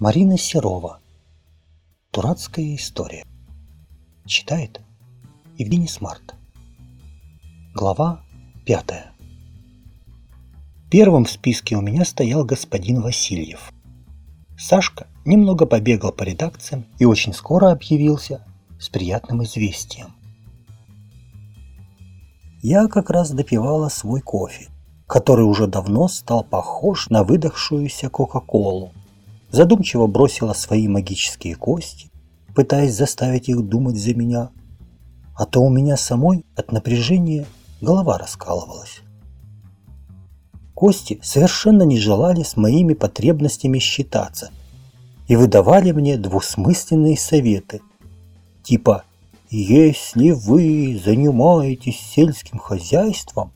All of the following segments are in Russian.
Марина Серова. Дурацкая история. Читает Евгений Смарт. Глава пятая. Первым в списке у меня стоял господин Васильев. Сашка немного побегал по редакциям и очень скоро объявился с приятным известием. Я как раз допивала свой кофе, который уже давно стал похож на выдохшуюся Кока-Колу задумчиво бросила свои магические кости, пытаясь заставить их думать за меня, а то у меня самой от напряжения голова раскалывалась. Кости совершенно не желали с моими потребностями считаться и выдавали мне двусмысленные советы, типа «Если вы занимаетесь сельским хозяйством,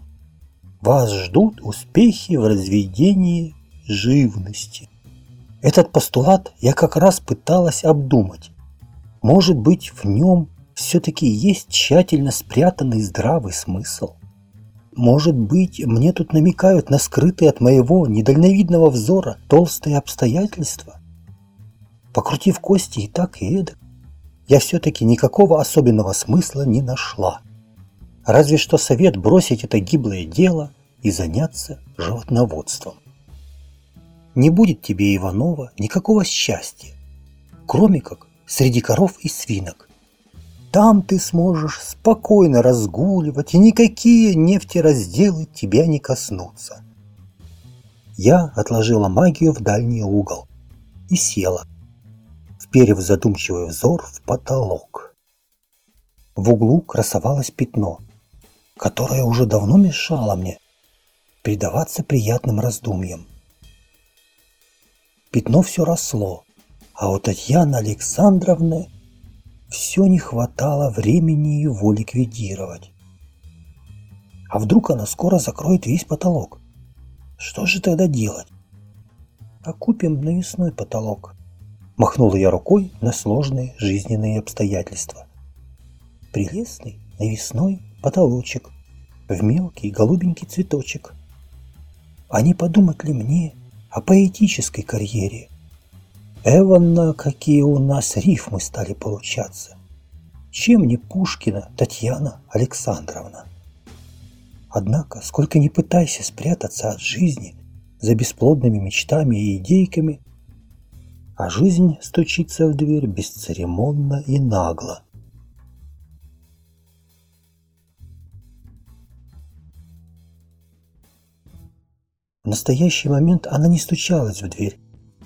вас ждут успехи в разведении живности». Этот постулат я как раз пыталась обдумать. Может быть, в нем все-таки есть тщательно спрятанный здравый смысл? Может быть, мне тут намекают на скрытые от моего недальновидного взора толстые обстоятельства? Покрутив кости и так, и эдак, я все-таки никакого особенного смысла не нашла. Разве что совет бросить это гиблое дело и заняться животноводством не будет тебе, Иванова, никакого счастья, кроме как среди коров и свинок. Там ты сможешь спокойно разгуливать, и никакие нефтеразделы тебя не коснутся. Я отложила магию в дальний угол и села, вперев задумчивый взор в потолок. В углу красовалось пятно, которое уже давно мешало мне предаваться приятным раздумьям. Пятно все росло, а у Татьяны Александровны все не хватало времени его ликвидировать. А вдруг она скоро закроет весь потолок? Что же тогда делать? Окупим навесной потолок. Махнула я рукой на сложные жизненные обстоятельства. Прелестный навесной потолочек в мелкий голубенький цветочек. А не подумать ли мне, о поэтической карьере. Эванна, какие у нас рифмы стали получаться. Чем не Пушкина Татьяна Александровна? Однако, сколько ни пытайся спрятаться от жизни за бесплодными мечтами и идейками, а жизнь стучится в дверь бесцеремонно и нагло. Настоящий момент она не стучалась в дверь,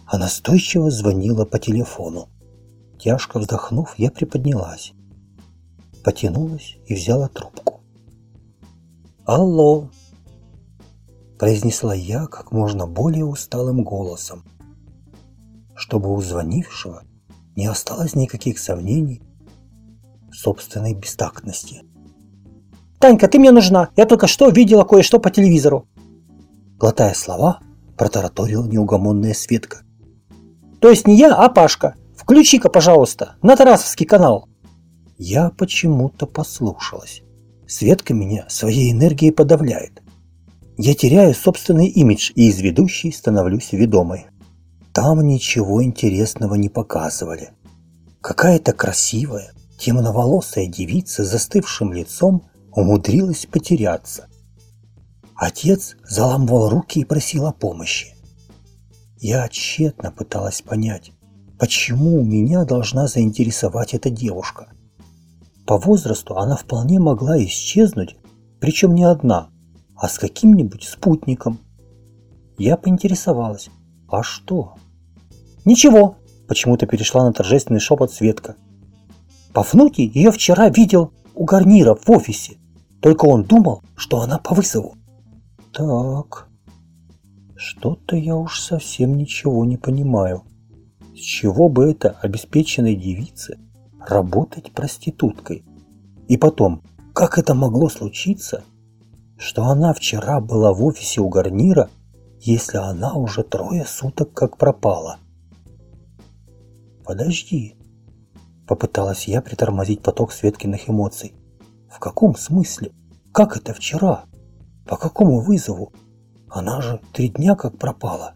а настойчиво звонила по телефону. Тяжко вздохнув, я приподнялась, потянулась и взяла трубку. «Алло!» – произнесла я как можно более усталым голосом, чтобы у звонившего не осталось никаких сомнений в собственной бестактности. «Танька, ты мне нужна! Я только что видела кое-что по телевизору!» Глотая слова, протараторила неугомонная Светка. То есть не я, а Пашка. Включи-ка, пожалуйста, на Тарасовский канал. Я почему-то послушалась. Светка меня своей энергией подавляет. Я теряю собственный имидж и из ведущей становлюсь ведомой. Там ничего интересного не показывали. Какая-то красивая, темноволосая девица с застывшим лицом умудрилась потеряться – Отец заламывал руки и просил о помощи. Я тщетно пыталась понять, почему меня должна заинтересовать эта девушка. По возрасту она вполне могла исчезнуть, причем не одна, а с каким-нибудь спутником. Я поинтересовалась, а что? Ничего, почему-то перешла на торжественный шепот Светка. Пафнутий ее вчера видел у гарнира в офисе, только он думал, что она по вызову. Так, что-то я уж совсем ничего не понимаю. С чего бы это обеспеченной девице работать проституткой? И потом, как это могло случиться, что она вчера была в офисе у гарнира, если она уже трое суток как пропала? Подожди, попыталась я притормозить поток Светкиных эмоций. В каком смысле? Как это вчера? По какому вызову? Она же три дня как пропала.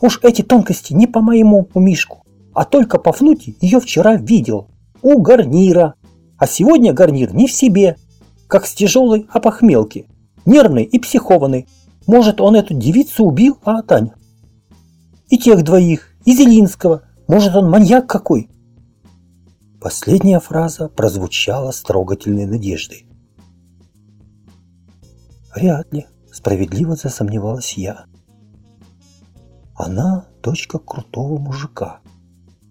Уж эти тонкости не по моему умишку, а только Пафнутий ее вчера видел. У гарнира. А сегодня гарнир не в себе, как с тяжелой опохмелки, нервный и психованный. Может, он эту девицу убил, а Таня? И тех двоих, и Зелинского. Может, он маньяк какой? Последняя фраза прозвучала с трогательной надеждой. Вряд ли, справедливо засомневалась я. Она дочка крутого мужика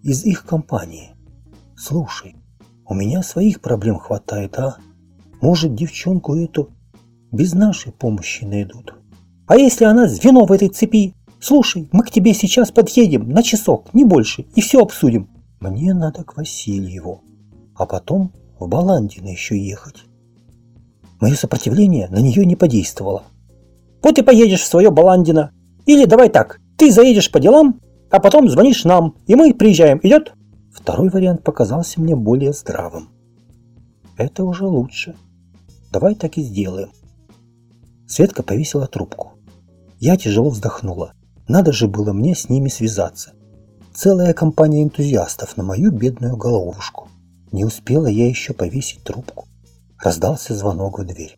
из их компании. Слушай, у меня своих проблем хватает, а? Может, девчонку эту без нашей помощи найдут. А если она звено в этой цепи? Слушай, мы к тебе сейчас подъедем на часок, не больше, и все обсудим. Мне надо к Васильеву, а потом в Баландино еще ехать. Мое сопротивление на нее не подействовало. Вот и поедешь в свое Баландино. Или давай так, ты заедешь по делам, а потом звонишь нам, и мы приезжаем. Идет? Второй вариант показался мне более здравым. Это уже лучше. Давай так и сделаем. Светка повесила трубку. Я тяжело вздохнула. Надо же было мне с ними связаться. Целая компания энтузиастов на мою бедную головушку. Не успела я еще повесить трубку. Раздался звонок в дверь.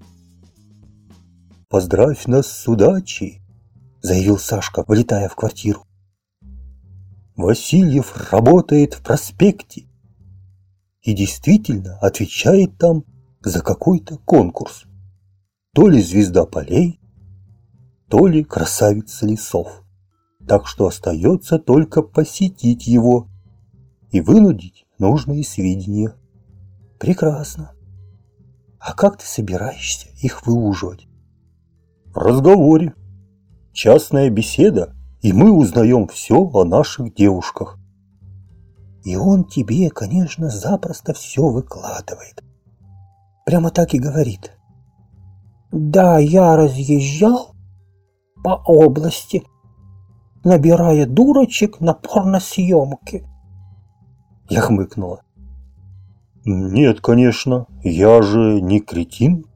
«Поздравь нас с удачей!» заявил Сашка, влетая в квартиру. Васильев работает в проспекте и действительно отвечает там за какой-то конкурс. То ли звезда полей, то ли красавица лесов. Так что остается только посетить его и вынудить нужные сведения. Прекрасно. А как ты собираешься их выуживать? В разговоре. Частная беседа, и мы узнаем все о наших девушках. И он тебе, конечно, запросто все выкладывает. Прямо так и говорит. Да, я разъезжал по области, набирая дурочек на порносъемки. Я хмыкнула. Нет, конечно, я же не кретин.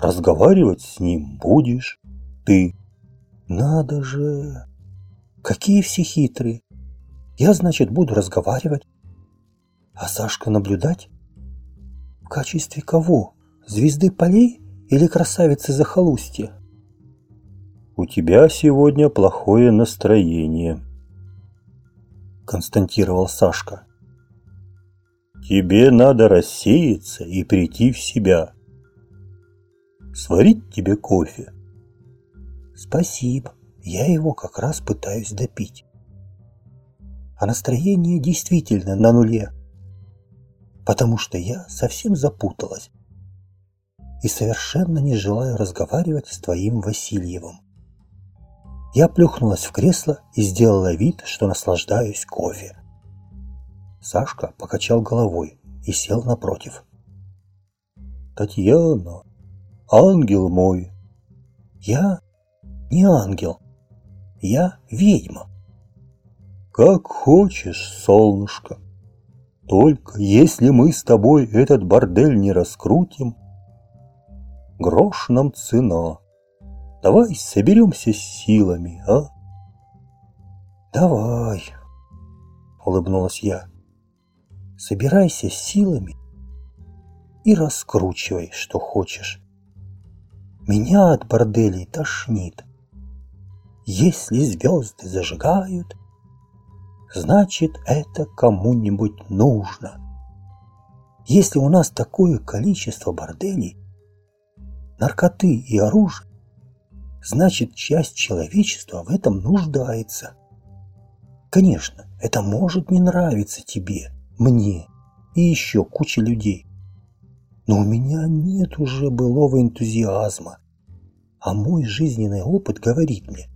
Разговаривать с ним будешь ты. Надо же! Какие все хитрые! Я, значит, буду разговаривать, а Сашка наблюдать? В качестве кого? Звезды полей или красавицы захолустья? У тебя сегодня плохое настроение, константировал Сашка. Тебе надо рассеяться и прийти в себя. Сварить тебе кофе? Спасибо, я его как раз пытаюсь допить. А настроение действительно на нуле, потому что я совсем запуталась и совершенно не желаю разговаривать с твоим Васильевым. Я плюхнулась в кресло и сделала вид, что наслаждаюсь кофе. Сашка покачал головой и сел напротив. «Татьяна, ангел мой!» «Я не ангел. Я ведьма. Как хочешь, солнышко. Только если мы с тобой этот бордель не раскрутим, грош нам цена. Давай соберемся с силами, а? Давай, улыбнулась я. Собирайся силами и раскручивай, что хочешь. Меня от борделей тошнит. Если звезды зажигают, значит это кому-нибудь нужно. Если у нас такое количество борделей, наркоты и оружия, значит часть человечества в этом нуждается. Конечно, это может не нравиться тебе, мне и еще куче людей. Но у меня нет уже былого энтузиазма, а мой жизненный опыт говорит мне,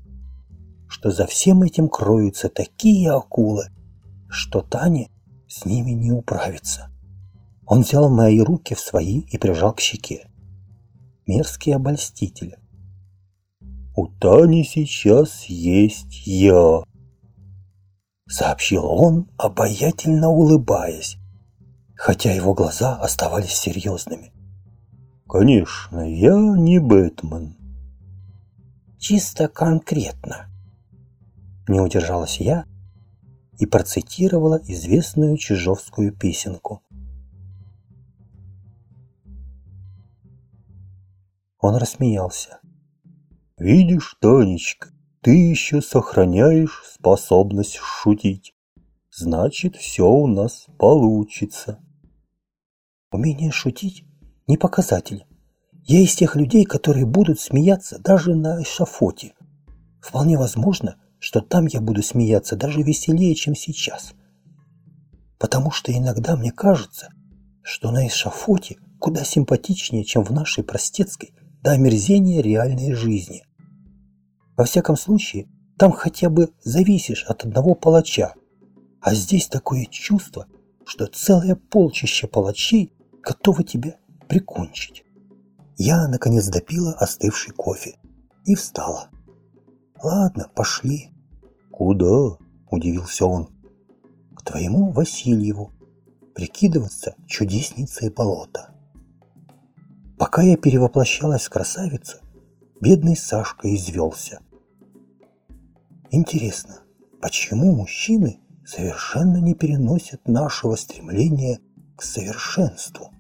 что за всем этим кроются такие акулы, что Таня с ними не управится. Он взял мои руки в свои и прижал к щеке. Мерзкий обольститель. «У Тани сейчас есть я», — сообщил он, обаятельно улыбаясь, хотя его глаза оставались серьезными. «Конечно, я не Бэтмен». «Чисто конкретно», Не удержалась я и процитировала известную чижовскую песенку. Он рассмеялся. «Видишь, Танечка, ты еще сохраняешь способность шутить. Значит, все у нас получится». Умение шутить – не показатель. Я из тех людей, которые будут смеяться даже на эшафоте. Вполне возможно, что там я буду смеяться даже веселее, чем сейчас. Потому что иногда мне кажется, что на эшафоте куда симпатичнее, чем в нашей простецкой до омерзения реальной жизни. Во всяком случае, там хотя бы зависишь от одного палача, а здесь такое чувство, что целое полчище палачей готовы тебя прикончить. Я, наконец, допила остывший кофе и встала. «Ладно, пошли». «Куда?» – удивился он. «К твоему Васильеву. Прикидываться чудесницей болота». Пока я перевоплощалась в красавицу, бедный Сашка извелся. Интересно, почему мужчины совершенно не переносят нашего стремления к совершенству?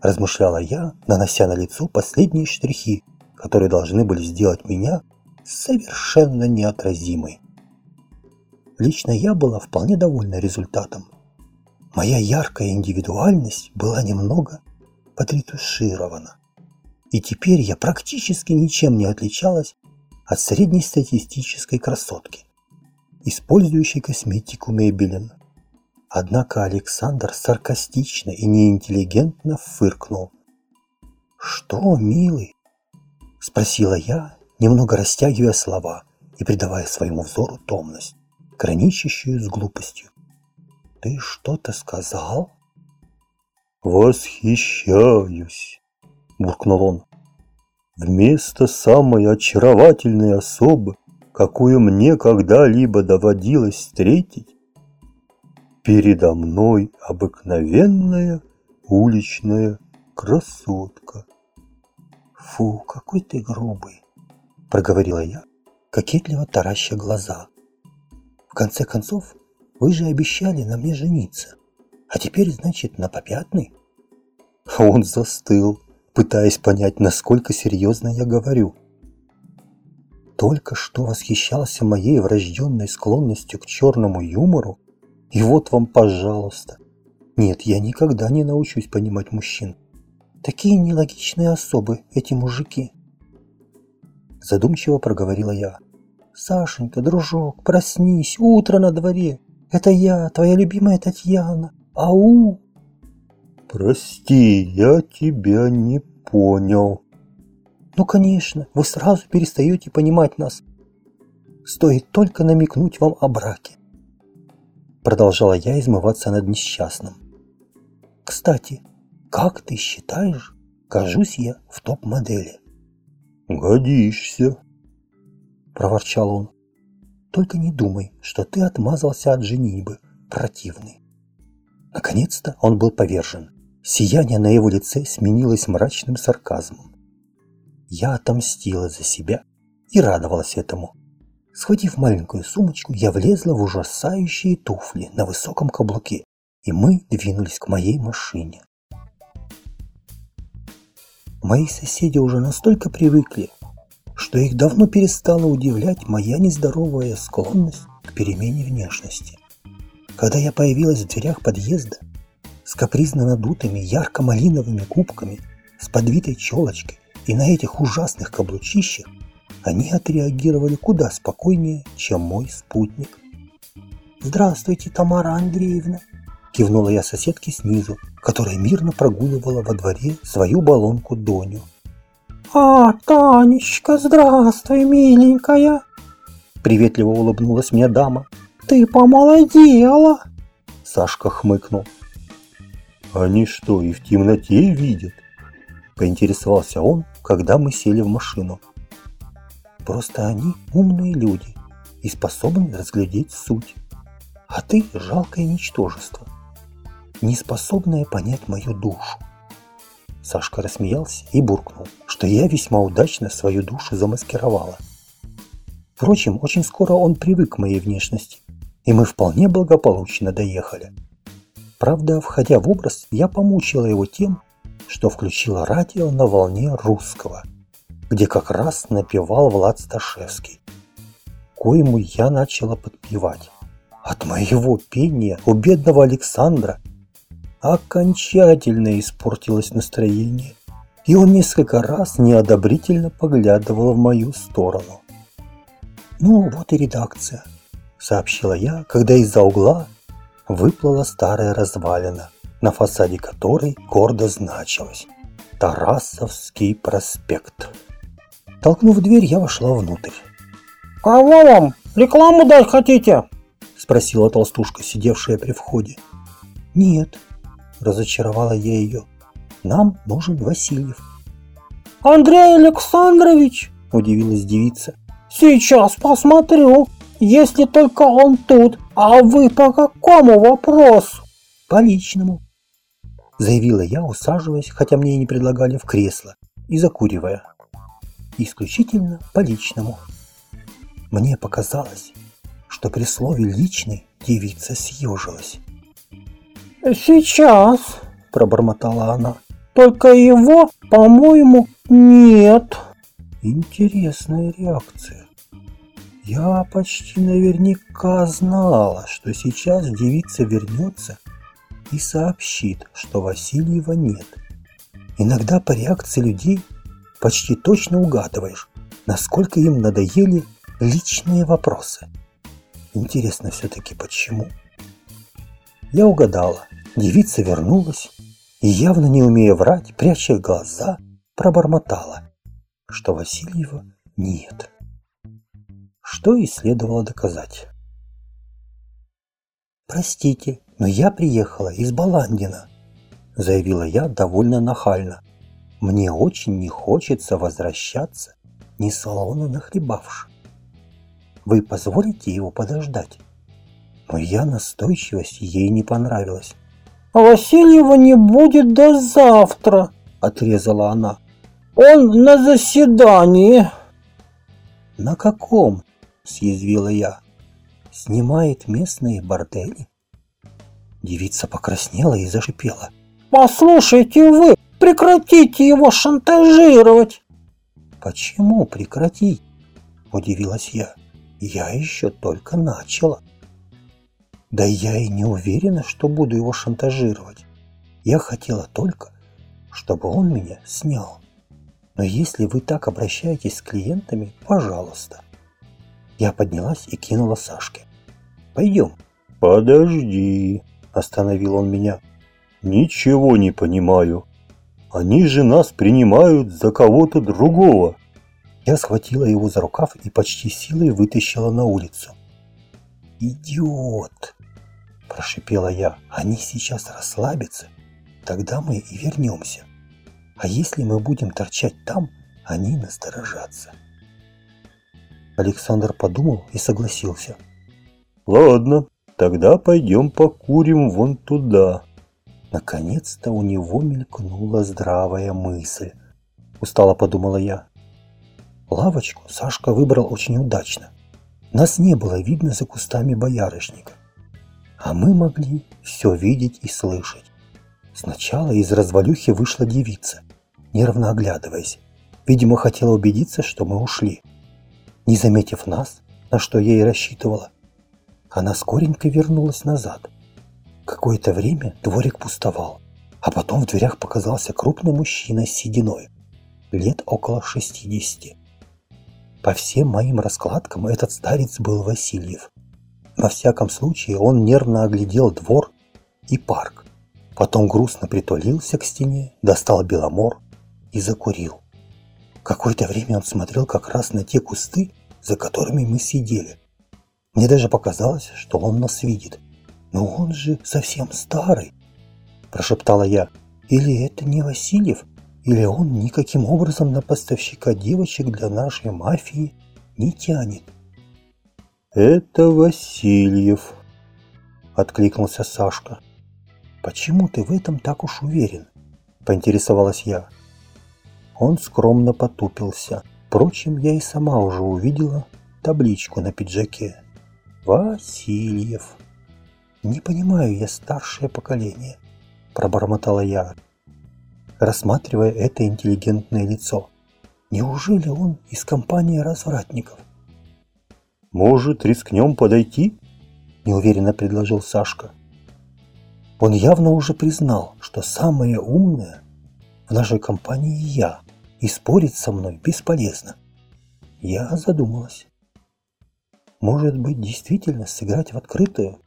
Размышляла я, нанося на лицо последние штрихи, которые должны были сделать меня совершенно неотразимой. Лично я была вполне довольна результатом. Моя яркая индивидуальность была немного подретуширована. И теперь я практически ничем не отличалась от среднестатистической красотки, использующей косметику Мейбелин. Однако Александр саркастично и неинтеллигентно фыркнул. «Что, милый?» – спросила я, немного растягивая слова и придавая своему взору томность, граничащую с глупостью. «Ты что-то сказал?» «Восхищаюсь!» – буркнул он. «Вместо самой очаровательной особы, какую мне когда-либо доводилось встретить, Передо мной обыкновенная уличная красотка. Фу, какой ты грубый, проговорила я, кокетливо тараща глаза. В конце концов, вы же обещали на мне жениться. А теперь, значит, на попятный? Он застыл, пытаясь понять, насколько серьезно я говорю. Только что восхищался моей врожденной склонностью к черному юмору, и вот вам, пожалуйста. Нет, я никогда не научусь понимать мужчин. Такие нелогичные особы эти мужики. Задумчиво проговорила я. Сашенька, дружок, проснись, утро на дворе. Это я, твоя любимая Татьяна. Ау! Прости, я тебя не понял. Ну, конечно, вы сразу перестаете понимать нас. Стоит только намекнуть вам о браке. Продолжала я измываться над несчастным. Кстати, как ты считаешь, кажусь я в топ-модели? Годишься, проворчал он. Только не думай, что ты отмазался от женитьбы, противный. Наконец-то он был повержен. Сияние на его лице сменилось мрачным сарказмом. Я отомстила за себя и радовалась этому. Схватив маленькую сумочку, я влезла в ужасающие туфли на высоком каблуке, и мы двинулись к моей машине. Мои соседи уже настолько привыкли, что их давно перестала удивлять моя нездоровая склонность к перемене внешности. Когда я появилась в дверях подъезда с капризно надутыми ярко-малиновыми губками, с подвитой челочкой и на этих ужасных каблучищах, они отреагировали куда спокойнее, чем мой спутник. «Здравствуйте, Тамара Андреевна!» Кивнула я соседке снизу, которая мирно прогуливала во дворе свою баллонку Доню. «А, Танечка, здравствуй, миленькая!» Приветливо улыбнулась мне дама. «Ты помолодела!» Сашка хмыкнул. «Они что, и в темноте видят?» Поинтересовался он, когда мы сели в машину. Просто они умные люди и способны разглядеть суть. А ты жалкое ничтожество, не способное понять мою душу. Сашка рассмеялся и буркнул, что я весьма удачно свою душу замаскировала. Впрочем, очень скоро он привык к моей внешности, и мы вполне благополучно доехали. Правда, входя в образ, я помучила его тем, что включила радио на волне русского, где как раз напевал Влад Сташевский, коему я начала подпевать. От моего пения у бедного Александра окончательно испортилось настроение, и он несколько раз неодобрительно поглядывал в мою сторону. «Ну, вот и редакция», — сообщила я, когда из-за угла выплыла старая развалина, на фасаде которой гордо значилось «Тарасовский проспект». Толкнув дверь, я вошла внутрь. «Кого вам? Рекламу дать хотите?» – спросила толстушка, сидевшая при входе. «Нет», – разочаровала я ее. «Нам нужен Васильев». «Андрей Александрович?» – удивилась девица. «Сейчас посмотрю, если только он тут. А вы по какому вопросу?» «По личному», – заявила я, усаживаясь, хотя мне и не предлагали в кресло, и закуривая. «Исключительно по личному». Мне показалось, что при слове «личный» девица съежилась. «Сейчас», – пробормотала она, – «только его, по-моему, нет». Интересная реакция. Я почти наверняка знала, что сейчас девица вернется и сообщит, что Васильева нет. Иногда по реакции людей почти точно угадываешь, насколько им надоели личные вопросы. Интересно все-таки почему? Я угадала. Девица вернулась и, явно не умея врать, пряча глаза, пробормотала, что Васильева нет. Что и следовало доказать. «Простите, но я приехала из Баландина», – заявила я довольно нахально. «Мне очень не хочется возвращаться, не салона нахлебавши. Вы позволите его подождать?» Моя настойчивость ей не понравилась. «А Васильева не будет до завтра», – отрезала она. «Он на заседании». «На каком?» – съязвила я. «Снимает местные бордели?» Девица покраснела и зашипела. «Послушайте вы, прекратите его шантажировать!» «Почему прекратить?» – удивилась я. Я еще только начала. Да я и не уверена, что буду его шантажировать. Я хотела только, чтобы он меня снял. Но если вы так обращаетесь с клиентами, пожалуйста. Я поднялась и кинула Сашке. Пойдем. Подожди, остановил он меня. Ничего не понимаю. Они же нас принимают за кого-то другого. Я схватила его за рукав и почти силой вытащила на улицу. «Идиот!» – прошипела я. «Они сейчас расслабятся, тогда мы и вернемся. А если мы будем торчать там, они насторожатся». Александр подумал и согласился. «Ладно, тогда пойдем покурим вон туда». Наконец-то у него мелькнула здравая мысль. Устало подумала я. Лавочку Сашка выбрал очень удачно. Нас не было видно за кустами боярышника. А мы могли все видеть и слышать. Сначала из развалюхи вышла девица, нервно оглядываясь. Видимо, хотела убедиться, что мы ушли. Не заметив нас, на что я и рассчитывала, она скоренько вернулась назад. Какое-то время дворик пустовал, а потом в дверях показался крупный мужчина с сединой, лет около шестидесяти. По всем моим раскладкам этот старец был Васильев. Во всяком случае, он нервно оглядел двор и парк. Потом грустно притулился к стене, достал беломор и закурил. Какое-то время он смотрел как раз на те кусты, за которыми мы сидели. Мне даже показалось, что он нас видит. «Но он же совсем старый!» – прошептала я. «Или это не Васильев?» Или он никаким образом на поставщика девочек для нашей мафии не тянет? «Это Васильев», — откликнулся Сашка. «Почему ты в этом так уж уверен?» — поинтересовалась я. Он скромно потупился. Впрочем, я и сама уже увидела, табличку на пиджаке. Васильев. Не понимаю я старшее поколение, пробормотала я, рассматривая это интеллигентное лицо. Неужели он из компании развратников? Может, рискнем подойти? Неуверенно предложил Сашка. Он явно уже признал, что самое умное в нашей компании я, и спорить со мной бесполезно. Я задумалась. Может быть, действительно сыграть в открытую?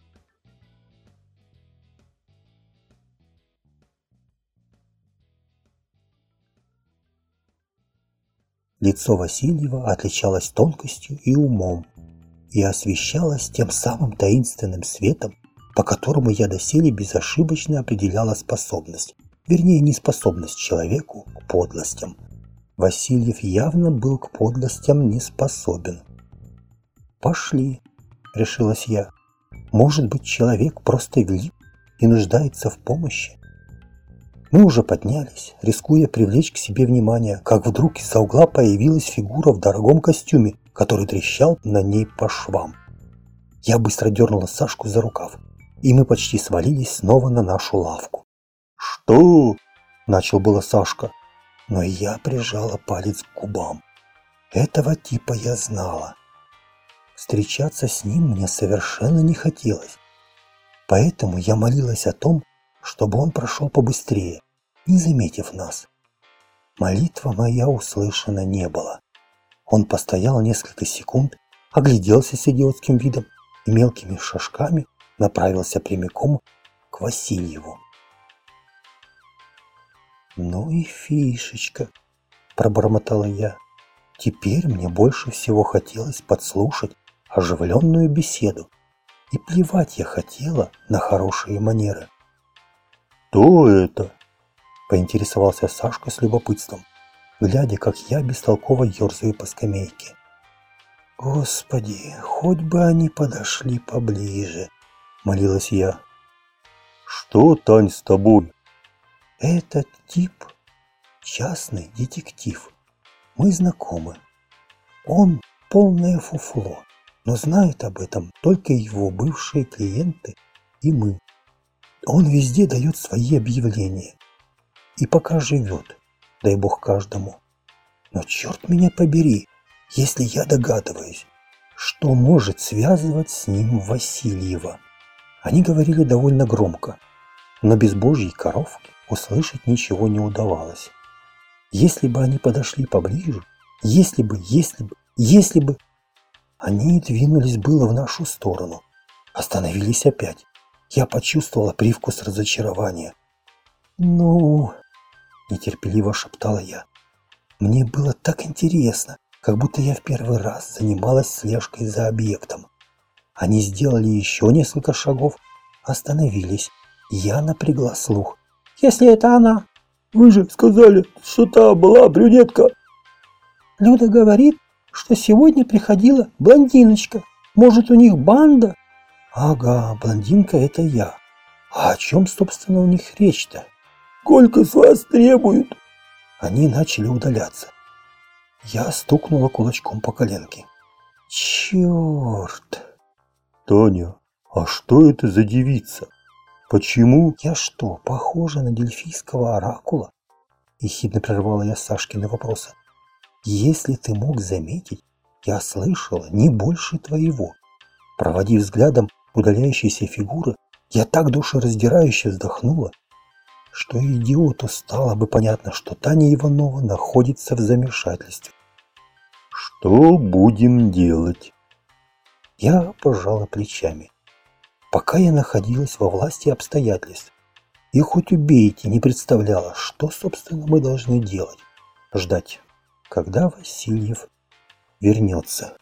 Лицо Васильева отличалось тонкостью и умом и освещалось тем самым таинственным светом, по которому я доселе безошибочно определяла способность, вернее, неспособность человеку к подлостям. Васильев явно был к подлостям не способен. «Пошли», — решилась я. «Может быть, человек просто глип и нуждается в помощи?» Мы уже поднялись, рискуя привлечь к себе внимание, как вдруг из-за угла появилась фигура в дорогом костюме, который трещал на ней по швам. Я быстро дернула Сашку за рукав, и мы почти свалились снова на нашу лавку. «Что?» – начал было Сашка, но я прижала палец к губам. Этого типа я знала. Встречаться с ним мне совершенно не хотелось. Поэтому я молилась о том, чтобы он прошел побыстрее, не заметив нас. Молитва моя услышана не была. Он постоял несколько секунд, огляделся с идиотским видом и мелкими шажками направился прямиком к Васильеву. «Ну и фишечка», – пробормотала я. Теперь мне больше всего хотелось подслушать оживленную беседу. И плевать я хотела на хорошие манеры. «Кто это?» – поинтересовался Сашка с любопытством, глядя, как я бестолково ерзаю по скамейке. «Господи, хоть бы они подошли поближе!» – молилась я. «Что, Тань, с тобой?» «Этот тип – частный детектив. Мы знакомы. Он полное фуфло но знают об этом только его бывшие клиенты и мы. Он везде дает свои объявления. И пока живет, дай бог каждому. Но черт меня побери, если я догадываюсь, что может связывать с ним Васильева. Они говорили довольно громко, но без божьей коровки услышать ничего не удавалось. Если бы они подошли поближе, если бы, если бы, если бы... Они двинулись было в нашу сторону. Остановились опять. Я почувствовала привкус разочарования. «Ну...» – нетерпеливо шептала я. Мне было так интересно, как будто я в первый раз занималась слежкой за объектом. Они сделали еще несколько шагов, остановились. Я напрягла слух. «Если это она...» «Вы же сказали, что та была брюнетка!» Люда говорит, что сегодня приходила блондиночка. Может, у них банда? Ага, блондинка это я. А о чем, собственно, у них речь-то? Сколько с вас требуют? Они начали удаляться. Я стукнула кулачком по коленке. Черт! Таня, а что это за девица? Почему? Я что, похожа на дельфийского оракула? Ехидно прервала я Сашкины вопросы. Если ты мог заметить, я слышала не больше твоего. Проводив взглядом удаляющиеся фигуры, я так душераздирающе вздохнула, что идиоту стало бы понятно, что Таня Иванова находится в замешательстве. «Что будем делать?» Я пожала плечами. Пока я находилась во власти обстоятельств, и хоть убейте, не представляла, что, собственно, мы должны делать. Ждать когда Васильев вернется.